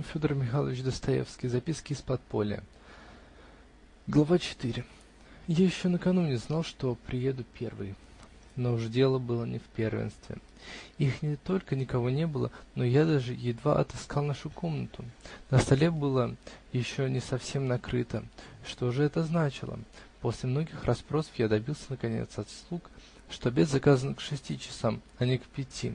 Федор Михайлович Достоевский "Записки из подполья", глава четыре. Я еще накануне знал, что приеду первый, но уж дело было не в первенстве. Их не только никого не было, но я даже едва отыскал нашу комнату. На столе было еще не совсем накрыто. Что же это значило? После многих расспросов я добился наконец от слуг, что обед заказан к шести часам, а не к пяти.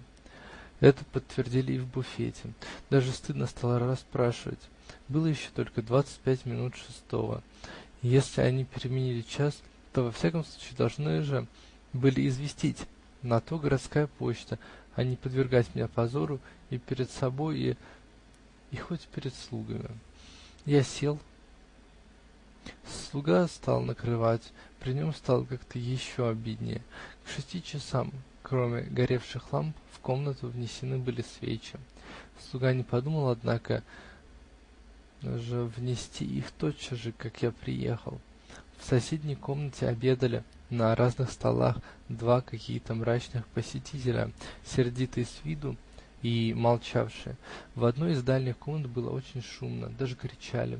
Это подтвердили и в буфете. Даже стыдно стало расспрашивать. Было еще только двадцать пять минут шестого, если они переменили час, то во всяком случае должны же были известить. На то городская почта, а не подвергать меня позору и перед собой, и. и хоть перед слугами. Я сел. Слуга стал накрывать. При нем стало как-то еще обиднее. К шести часам, кроме горевших ламп, в комнату внесены были свечи. Слуга не подумал, однако же внести их тотчас же, как я приехал. В соседней комнате обедали на разных столах два какие-то мрачных посетителя, сердитые с виду и молчавшие. В одной из дальних комнат было очень шумно, даже кричали.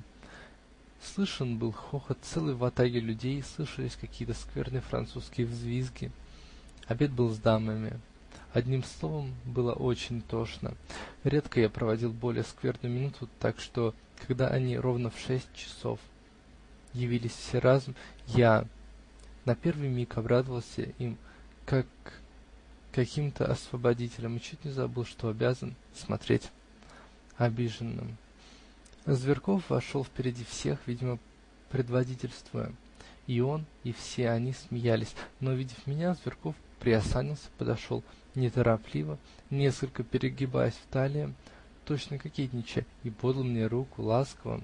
Слышен был хохот целой ватаги людей, слышались какие-то скверные французские взвизги. Обед был с дамами. Одним словом, было очень тошно. Редко я проводил более скверную минуту, так что, когда они ровно в шесть часов явились все разом, я на первый миг обрадовался им, как каким-то освободителям, и чуть не забыл, что обязан смотреть обиженным. Зверков вошел впереди всех, видимо, предводительствуя. И он, и все они смеялись, но, увидев меня, Зверков приосанился, подошел неторопливо, несколько перегибаясь в талии, точно кокетничая, и подал мне руку ласково,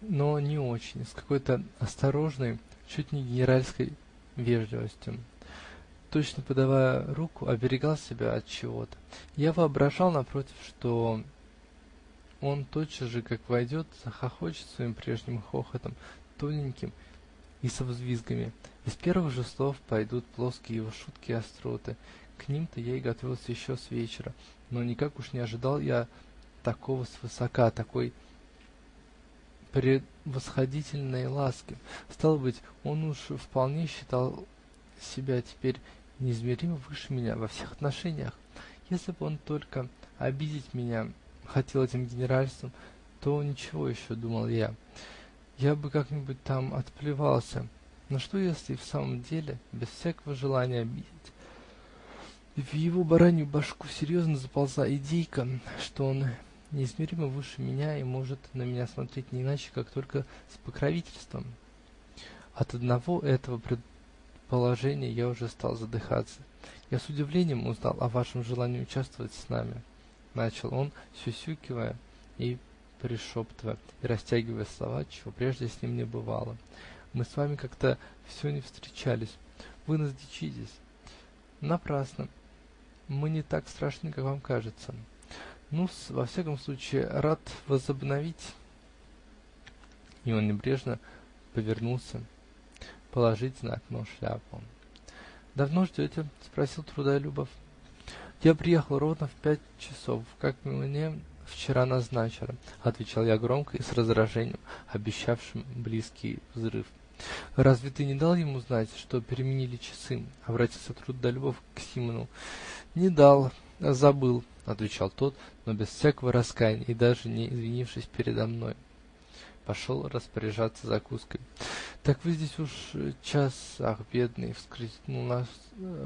но не очень, с какой-то осторожной, чуть не генеральской вежливостью. Точно подавая руку, оберегал себя от чего-то. Я воображал, напротив, что он тотчас же, как войдет, захохочет своим прежним хохотом, тоненьким и со взвизгами, и с первых же слов пойдут плоские его шутки и остроты. К ним-то я и готовился еще с вечера, но никак уж не ожидал я такого свысока, такой превосходительной ласки. Стало быть, он уж вполне считал себя теперь неизмеримо выше меня во всех отношениях. Если бы он только обидеть меня хотел этим генеральством, то ничего еще, думал я, я бы как-нибудь там отплевался. Но что, если в самом деле, без всякого желания обидеть, в его баранью башку серьезно заползла идейка, что он неизмеримо выше меня и может на меня смотреть не иначе, как только с покровительством. От одного этого предположения я уже стал задыхаться. Я с удивлением узнал о вашем желании участвовать с нами, -- начал он, сюсюкивая и пришептывая и растягивая слова, чего прежде с ним не бывало. Мы с вами как-то все не встречались. Вы нас дичитесь. Напрасно. Мы не так страшны, как вам кажется. Ну-с, во всяком случае, рад возобновить. И он небрежно повернулся положить на окно шляпу. "Давно ждете?" -- спросил Трудолюбов. "Я приехал ровно в пять часов, как мне вчера назначено", -- отвечал я громко и с раздражением, обещавшим близкий взрыв. "Разве ты не дал ему знать, что переменили часы?" -- обратился Трудолюбов к Симону. "Не дал, забыл", -- отвечал тот, но без всякого раскаяния и даже не извинившись передо мной. Пошел распоряжаться закуской. -- Так вы здесь уж час, ах, бедный! --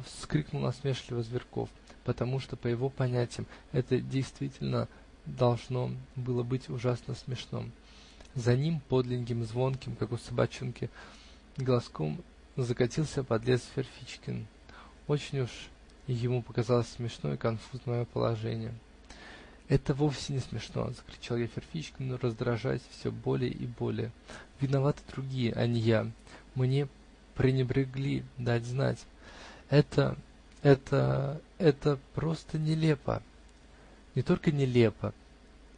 вскрикнул насмешливо Зверков, потому что, по его понятиям, это действительно должно было быть ужасно смешно. За ним подленьким, звонким, как у собачонки, голоском закатился подлец Ферфичкин. Очень уж ему показалось смешно и конфузно мое положение. "Это вовсе не смешно! -- закричал я Ферфичкину, раздражаясь все более и более. -- Виноваты другие, а не я. Мне пренебрегли дать знать. Это. Это. это просто нелепо. -- Не только нелепо,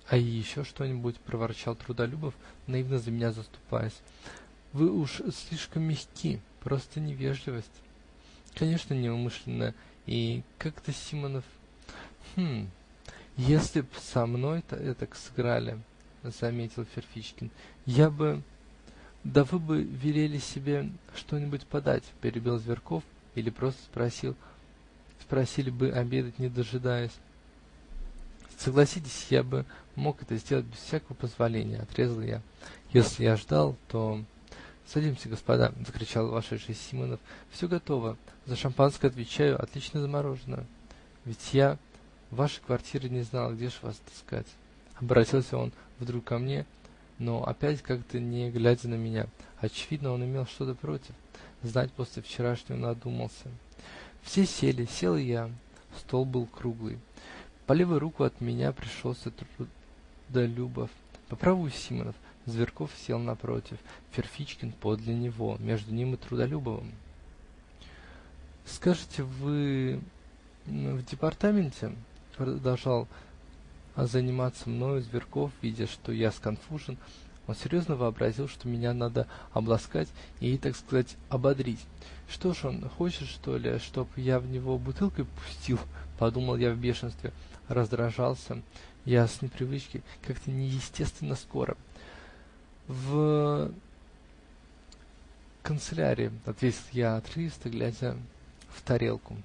а и еще что-нибудь, -- проворчал Трудолюбов, наивно за меня заступаясь. -- Вы уж слишком мягки. Просто невежливость. -- Конечно, неумышленно. И как-то Симонов. Гм! -- Если б со мной этак сыграли, -- заметил Ферфичкин, -- я бы. -- Да вы бы велели себе что-нибудь подать, -- перебил Зверков, -- или просто спросили бы обедать, не дожидаясь. -- Согласитесь, я бы мог это сделать без всякого позволения, -- отрезал я. -- Если я ждал, то. -- Садимся, господа, -- закричал вошедший Симонов. -- Все готово. За шампанское отвечаю, отлично заморожено. Ведь я вашей квартиры не знал, где ж вас отыскать. Обратился он вдруг ко мне, но опять как-то не глядя на меня. Очевидно, он имел что-то против. Знать после вчерашнего надумался. Все сели, сел и я. Стол был круглый. По левую руку от меня пришелся Трудолюбов, по правую Симонов. Зверков сел напротив, Ферфичкин подле него, между ним и Трудолюбовым. -- Скажете, вы в департаменте? -- продолжал заниматься мною Зверков, видя, что я сконфужен. Он серьезно вообразил, что меня надо обласкать и, так сказать, ободрить. Что ж он, хочет, что ли, чтоб я в него бутылкой пустил? Подумал я в бешенстве, раздражался я с непривычки, как-то неестественно скоро. В канцелярии, -- ответил я отрывисто, глядя в тарелку.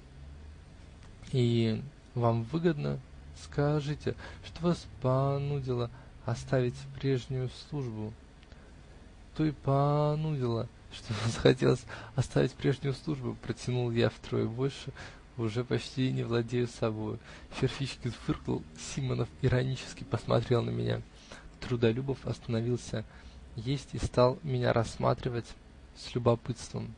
И вам выгодно? Скажите, что вас понудило оставить прежнюю службу? То и понудило, что захотелось оставить прежнюю службу, протянул я втрое больше, уже почти не владея собою. Ферфичкин фыркнул, Симонов иронически посмотрел на меня. Трудолюбов остановился есть и стал меня рассматривать с любопытством.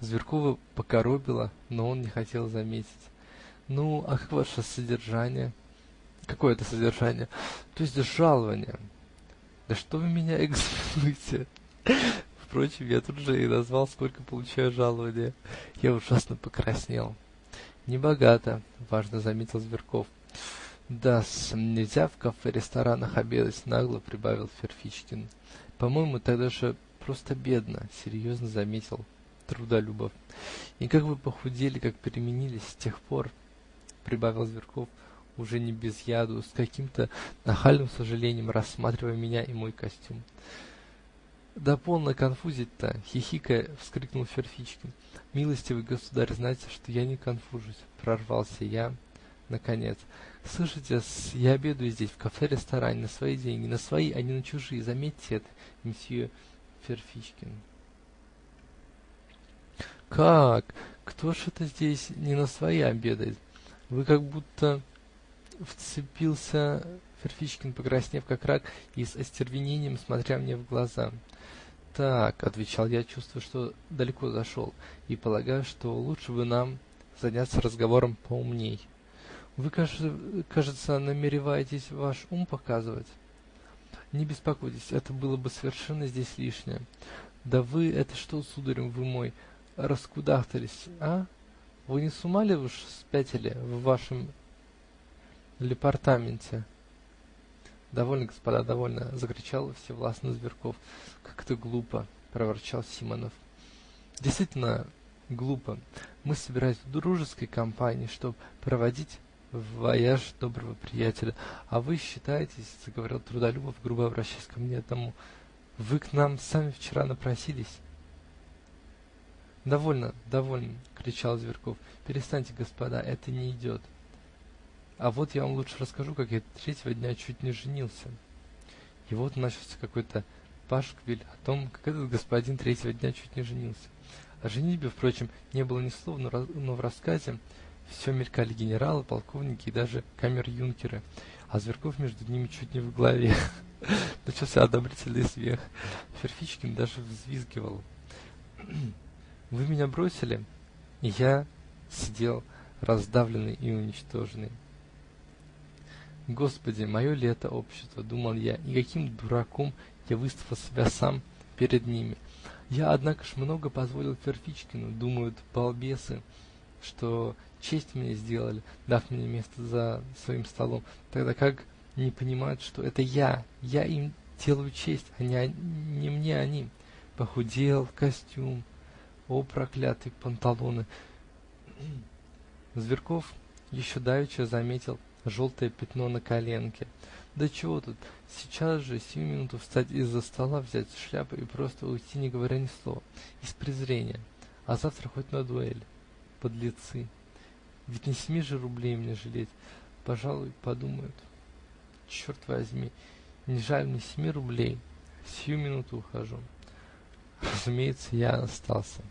Зверкова покоробило, но он не хотел заметить. -- Ну, а как ваше содержание? -- Какое это содержание? -- То есть жалованье. -- Да что вы меня экзаменуете? Впрочем, я тут же и назвал, сколько получаю жалования. Я ужасно покраснел. -- Небогато, -- важно заметил Зверков. -- Да-с, нельзя в кафе-ресторанах обедать, -- нагло прибавил Ферфичкин. -- По-моему, тогда же просто бедно, -- серьезно заметил Трудолюбов. -- И как вы похудели, как переменились с тех пор, -- прибавил Зверков уже не без яду, с каким-то нахальным сожалением рассматривая меня и мой костюм. -- Да полно конфузить-то! -- хихикая, вскрикнул Ферфичкин. -- Милостивый государь, знайте, что я не конфужусь, -- прорвался я наконец. -- Слышите-с, я обедаю здесь, в кафе-ресторане, на свои деньги, на свои, а не на чужие, заметьте это, месье Ферфичкин. Как? Кто ж это здесь не на свои обедает? Вы как будто вцепился Ферфичкин, покраснев как рак и с остервенением смотря мне в глаза. Так, отвечал я, чувствуя, что далеко зашел, и полагаю, что лучше бы нам заняться разговором поумней. Вы, кажется, намереваетесь ваш ум показывать? Не беспокойтесь, это было бы совершенно здесь лишнее. Да вы это что, сударь вы мой, раскудахтались, а? Вы не с ума ли уж спятили в вашем лепартаменте? -- Довольно, господа, довольно, -- закричал всевластно Зверков. -- Как это глупо! -- проворчал Симонов. -- Действительно глупо. Мы собирались в дружеской компании, чтоб проводить вояж доброго приятеля, а вы считаетесь, -- заговорил Трудолюбов, грубо обращаясь ко мне одному, -- вы к нам сами вчера напросились. -- Довольно, довольно, -- кричал Зверков, -- перестаньте, господа, это не идет. А вот я вам лучше расскажу, как я третьего дня чуть не женился. И вот начался какой-то пашквиль о том, как этот господин третьего дня чуть не женился. О женитьбе, впрочем, не было ни слова, но в рассказе все мелькали генералы, полковники и даже камер-юнкеры, а Зверков между ними чуть не в главе. Начался одобрительный смех. Ферфичкин даже взвизгивал. Вы меня бросили, и я сидел раздавленный и уничтоженный. Господи, мое ли это общество, думал я, и каким дураком я выставил себя сам перед ними. Я, однако ж, много позволил Ферфичкину, думают балбесы, что честь мне сделали, дав мне место за своим столом, тогда как не понимают, что это я, я им делаю честь, а не, не мне они. Похудел, костюм, о, проклятые панталоны! Зверков еще давеча заметил желтое пятно на коленке. Да чего тут, сейчас же, сию минуту встать из-за стола, взять шляпу и просто уйти, не говоря ни слова, из презрения, а завтра хоть на дуэль. Подлецы! Ведь не семи же рублей мне жалеть, пожалуй, подумают. Черт возьми, не жаль мне семи рублей, сию минуту ухожу. Разумеется, я остался.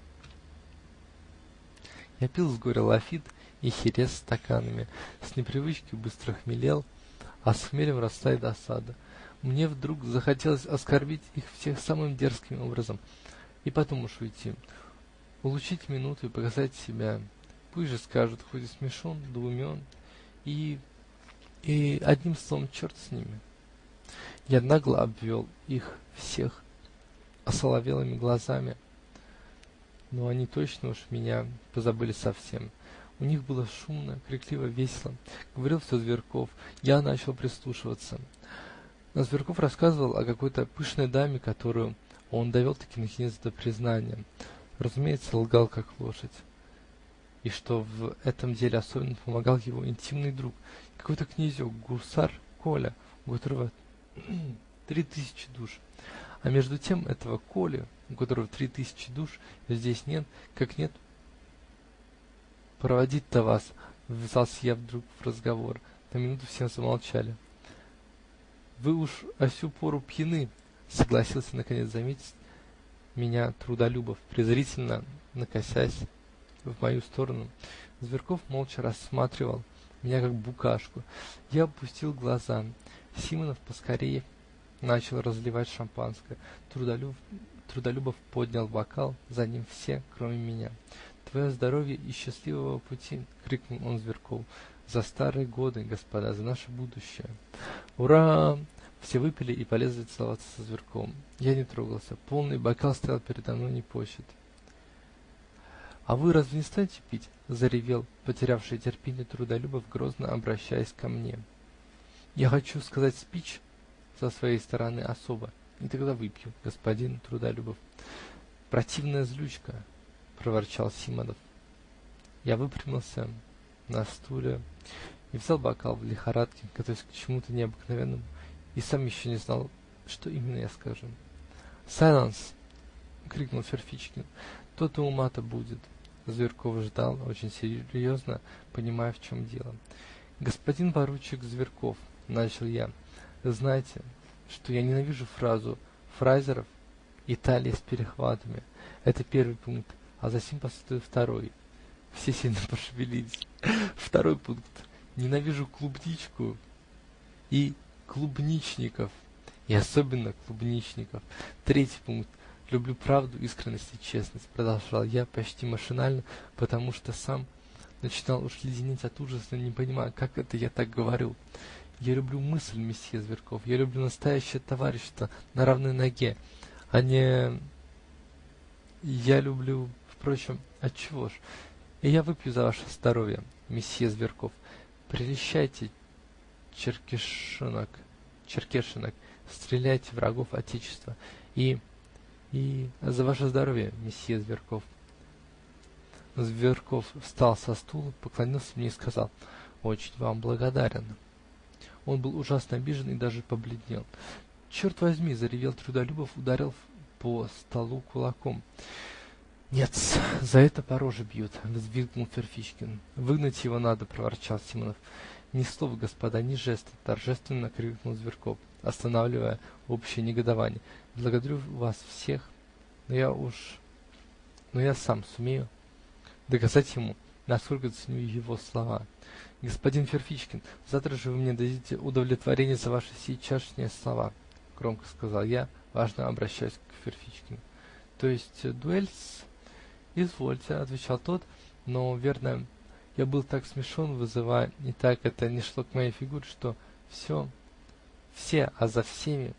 Я пил с горя лафит и херес стаканами, с непривычки быстро хмелел, а с хмелем росла и досада. Мне вдруг захотелось оскорбить их всех самым дерзким образом и потом уж уйти, улучшить минуту и показать себя. Пусть же скажут, хоть и смешон, да и... и одним словом, черт с ними. Я нагло обвел их всех осоловелыми глазами, но они точно уж меня позабыли совсем. У них было шумно, крикливо, весело. Говорил все Зверков. Я начал прислушиваться. Но Зверков рассказывал о какой-то пышной даме, которую он довел-таки наконец до признания. Разумеется, лгал как лошадь. И что в этом деле особенно помогал его интимный друг, какой-то князек, гусар Коля, у которого три тысячи душ. А между тем этого Коли, у которого три тысячи душ, здесь нет, как нет проводить-то вас, -- ввязался я вдруг в разговор. На минуту все замолчали. -- Вы уж о сю пору пьяны, -- согласился наконец заметить меня Трудолюбов, презрительно накосясь в мою сторону. Зверков молча рассматривал меня как букашку. Я опустил глаза. Симонов поскорее начал разливать шампанское. Трудолюб, Трудолюбов поднял бокал, за ним все, кроме меня. "Твое здоровье и счастливого пути!" -- крикнул он Зверкову. "За старые годы, господа, за наше будущее!" "Ура!" Все выпили и полезли целоваться со Зверковым. Я не трогался. Полный бокал стоял передо мной непочат. "А вы разве не станете пить?" -- заревел потерявший терпение Трудолюбов, грозно обращаясь ко мне. "Я хочу сказать спич со своей стороны особо, и тогда выпью, господин Трудолюбов". "Противная злючка!" -- проворчал Симонов. Я выпрямился на стуле и взял бокал в лихорадке, готовясь к чему-то необыкновенному, и сам еще не знал, что именно я скажу. "Silence!" -- крикнул Ферфичкин. "То-то ума-то будет". Зверков ждал, очень серьезно, понимая, в чем дело. "Господин поручик Зверков, -- начал я, -- знаете, что я ненавижу фразу фразеров "Италия с перехватами". Это первый пункт, а засим последует второй. Все сильно пошевелились. Второй пункт: ненавижу клубничку и клубничников, и особенно клубничников. Третий пункт: люблю правду, искренность и честность, продолжал я почти машинально, потому что сам начинал уж леденеть от ужаса, не понимая, как это я так говорю. Я люблю мысль, месье Зверков, я люблю настоящее товарищество на равной ноге, а не... Я люблю, впрочем, отчего ж? И я выпью за ваше здоровье, месье Зверков. Прельщайте черкешенок, стреляйте врагов отечества и... и за ваше здоровье, месье Зверков. Зверков встал со стула, поклонился мне и сказал: очень вам благодарен. Он был ужасно обижен и даже побледнел. "Черт возьми! -- заревел Трудолюбов, ударил по столу кулаком. "Нет-с, за это по роже бьют", -- взвизгнул Ферфичкин. "Выгнать его надо", -- проворчал Симонов. "Ни слова, господа, ни жеста", -- торжественно крикнул Зверков, останавливая общее негодование. "Благодарю вас всех, но я уж... но я сам сумею доказать ему, насколько ценю его слова. Господин Ферфичкин, завтра же вы мне дадите удовлетворение за ваши сейчасшние слова", -- громко сказал я, важно обращаясь к Ферфичкину. "То есть дуэль-с?" "Извольте", -- отвечал тот, но, верно, я был так смешон, вызывая, и так это не шло к моей фигуре, что все, все, а за всеми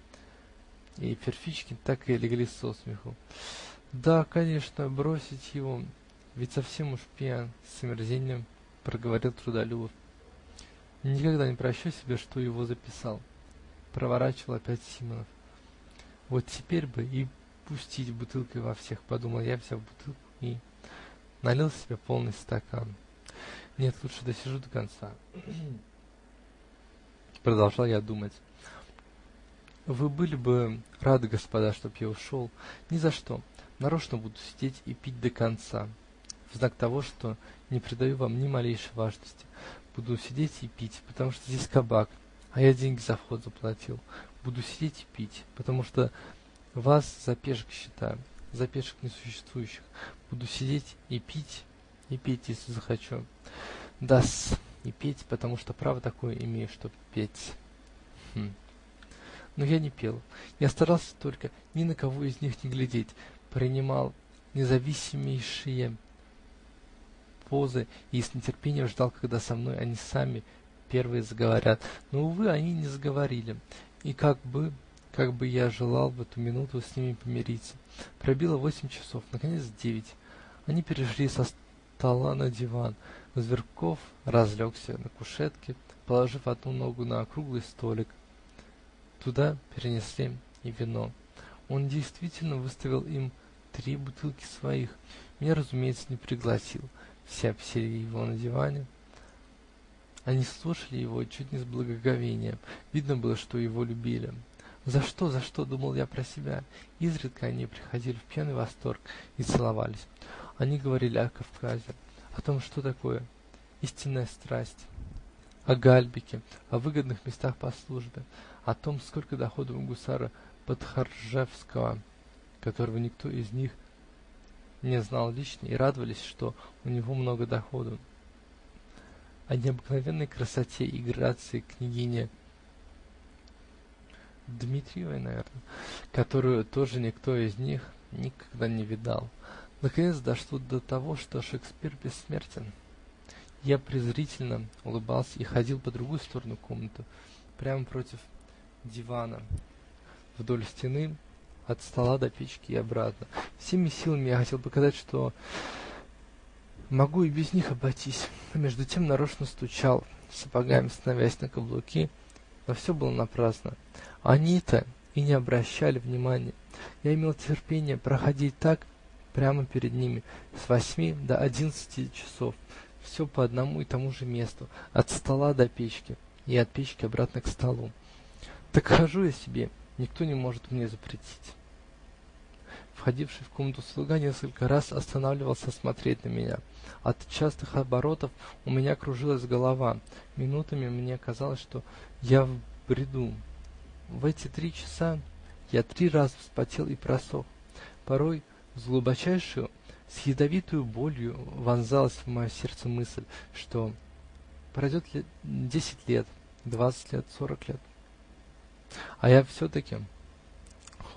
и Ферфичкин так и легли со смеху. "Да, конечно, бросить его, ведь совсем уж пьян", -- с омерзением проговорил Трудолюбов. "Никогда не прощу себе, что его записал", -- проворачивал опять Симонов. "Вот теперь бы и пустить бутылкой во всех", -- подумал я, взяв бутылку и налил себе полный стакан. Нет, лучше досижу до конца. продолжал я думать. Вы были бы рады, господа, чтоб я ушел? Ни за что. Нарочно буду сидеть и пить до конца, в знак того, что не придаю вам ни малейшей важности. Буду сидеть и пить, потому что здесь кабак, а я деньги за вход заплатил. Буду сидеть и пить, потому что вас за пешек считаю, за пешек несуществующих. Буду сидеть и пить, и петь, если захочу. Да-с, и петь, потому что право такое имею, чтоб петь. Хм. Но я не пел. Я старался только ни на кого из них не глядеть, принимал независимейшие позы и с нетерпением ждал, когда со мной они сами первые заговорят. Но, увы, они не заговорили, и как бы, как бы я желал в эту минуту с ними помириться. Пробило восемь часов, наконец девять. Они перешли со стола на диван. Зверков разлегся на кушетке, положив одну ногу на круглый столик. Туда перенесли и вино. Он действительно выставил им три бутылки своих. Меня, разумеется, не пригласил. Все обсели его на диване. Они слушали его чуть не с благоговением. Видно было, что его любили. "За что, за что?" думал я про себя. Изредка они приходили в пьяный восторг и целовались. Они говорили о Кавказе, о том, что такое истинная страсть, о Гальбике, о выгодных местах по службе, о том, сколько доходов у гусара Подхоржевского которого никто из них не знал лично, и радовались, что у него много доходу, о необыкновенной красоте и грации княгини Дмитриевой, наверное, которую тоже никто из них никогда не видал. Наконец дошло до того, что Шекспир бессмертен. Я презрительно улыбался и ходил по другую сторону комнаты, прямо против дивана, вдоль стены от стола до печки и обратно. Всеми силами я хотел показать, что могу и без них обойтись, а между тем нарочно стучал сапогами, становясь на каблуки, но все было напрасно. Они-то и не обращали внимания. Я имел терпение проходить так прямо перед ними с восьми до одиннадцати часов, все по одному и тому же месту, от стола до печки и от печки обратно к столу. Так хожу я себе никто не может мне запретить. Входивший в комнату слуга несколько раз останавливался смотреть на меня. От частых оборотов у меня кружилась голова. Минутами мне казалось, что я в бреду. В эти три часа я три раза вспотел и просох. Порой с глубочайшую, с ядовитую болью вонзалась в мое сердце мысль, что пройдет десять лет, двадцать лет, сорок лет а я все-таки,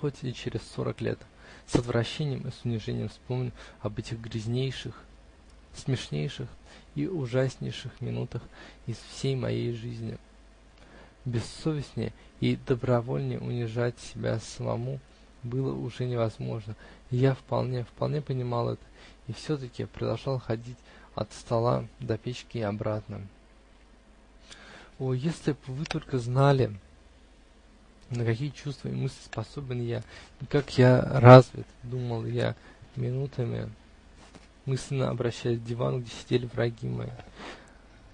хоть и через сорок лет, с отвращением и с унижением вспомню об этих грязнейших, смешнейших и ужаснейших минутах из всей моей жизни. Бессовестнее и добровольнее унижать себя самому было уже невозможно, я вполне, вполне понимал это, и все-таки продолжал ходить от стола до печки и обратно. О, если б вы только знали! На какие чувства и мысли способен я, как я развит, думал я минутами, мысленно обращаясь к дивану, где сидели враги мои.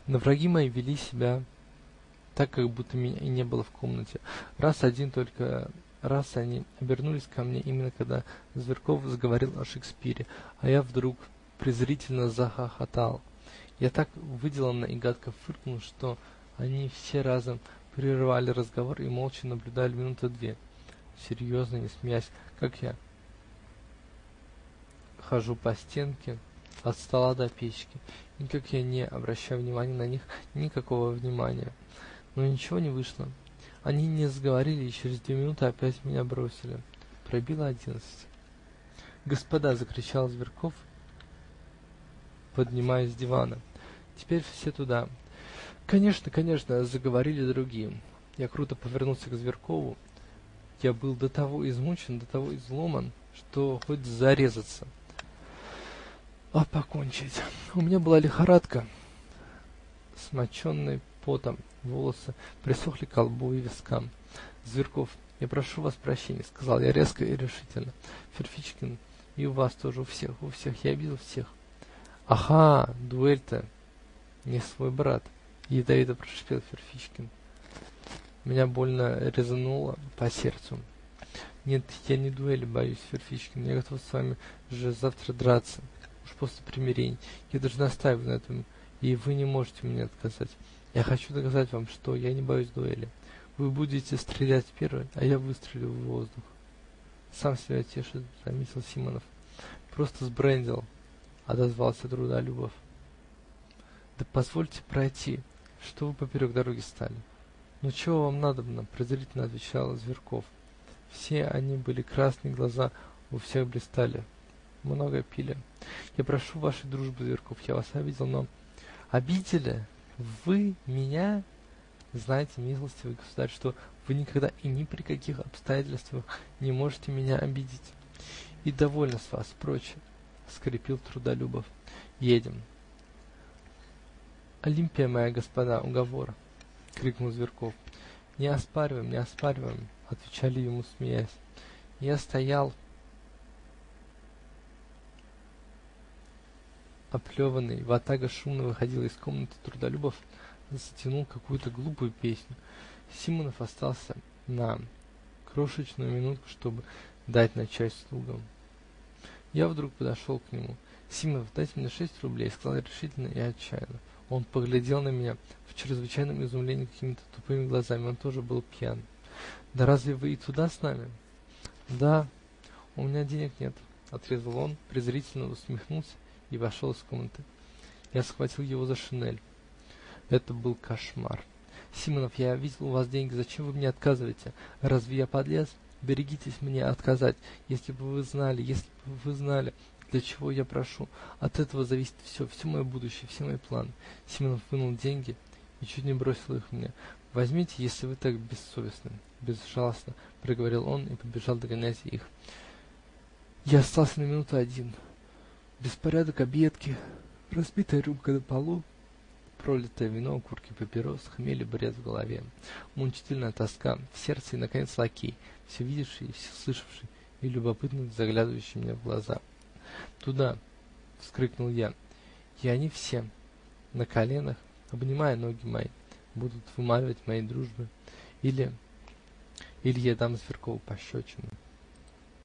Но враги мои вели себя так, как будто меня и не было в комнате. Раз один только раз они обернулись ко мне именно когда Зверков заговорил о Шекспире, а я вдруг презрительно захохотал. Я так выделанно и гадко фыркнул, что они все разом прервали разговор и молча наблюдали минуты две, серьезно, не смеясь, как я хожу по стенке от стола до печки, и как я не обращаю внимания на них, никакого внимания. Но ничего не вышло. Они не заговорили и через две минуты опять меня бросили. Пробило одиннадцать. "Господа!" закричал Зверков, поднимаясь с дивана. "Теперь все туда. "Конечно, конечно", заговорили другие. Я круто повернулся к Зверкову. Я был до того измучен, до того изломан, что хоть зарезаться, а покончить. У меня была лихорадка, смоченный потом, волосы присохли к лбу и вискам. Зверков, я прошу вас прощения, сказал я резко и решительно. Ферфичкин, и у вас тоже, у всех, у всех, я обидел всех. Ага, дуэль-то не свой брат. Ядовито прошипел Ферфичкин. Меня больно резануло по сердцу. Нет, я не дуэли боюсь, Ферфичкин, я готов с вами же завтра драться, уж после примирения. Я даже настаиваю на этом, и вы не можете мне отказать. Я хочу доказать вам, что я не боюсь дуэли. Вы будете стрелять первый, а я выстрелю в воздух. Сам себя тешит, заметил Симонов. Просто сбрендил, отозвался Трудолюбов. Да позвольте пройти, что вы поперек дороги стали? Ну чего вам надобно? презрительно отвечал Зверков. Все они были красные, глаза у всех блистали. Много пили. Я прошу вашей дружбы, Зверков, я вас обидел, но... Обидели? Вы меня? Знаете, милостивый государь, что вы никогда и ни при каких обстоятельствах не можете меня обидеть. И довольно с вас, прочее, — скрипел Трудолюбов. Едем. Олимпия моя, господа, уговор! — крикнул Зверков. Не оспариваем, не оспариваем, — отвечали ему, смеясь. Я стоял оплеванный, ватага шумно выходила из комнаты Трудолюбов затянул какую-то глупую песню. Симонов остался на крошечную минутку, чтобы дать начать слугам. Я вдруг подошел к нему. "Симонов, дайте мне шесть рублей", сказал решительно и отчаянно. Он поглядел на меня в чрезвычайном изумлении какими-то тупыми глазами. Он тоже был пьян. "Да разве вы и туда с нами?" "Да, у меня денег нет", отрезал он, презрительно усмехнулся и вошел из комнаты. Я схватил его за шинель. Это был кошмар. Симонов, я видел у вас деньги, зачем вы мне отказываете? Разве я подлец? Берегитесь мне отказать. Если бы вы знали, если бы вы знали, для чего я прошу. От этого зависит все, все мое будущее, все мои планы. Симонов вынул деньги и чуть не бросил их мне. Возьмите, если вы так бессовестны, безжалостно, проговорил он и побежал догонять их. Я остался на минуту один. Беспорядок, объедки, разбитая рюмка на полу, пролитое вино, окурки папирос, хмель и бред в голове, мучительная тоска в сердце и, наконец, лакей, все видевший и все слышавший и любопытно заглядывающий мне в глаза. "Туда!" -- вскрикнул я, и они все, на коленах, обнимая ноги мои, будут вымаливать моей дружбы, или. или я дам Зверкову пощечину.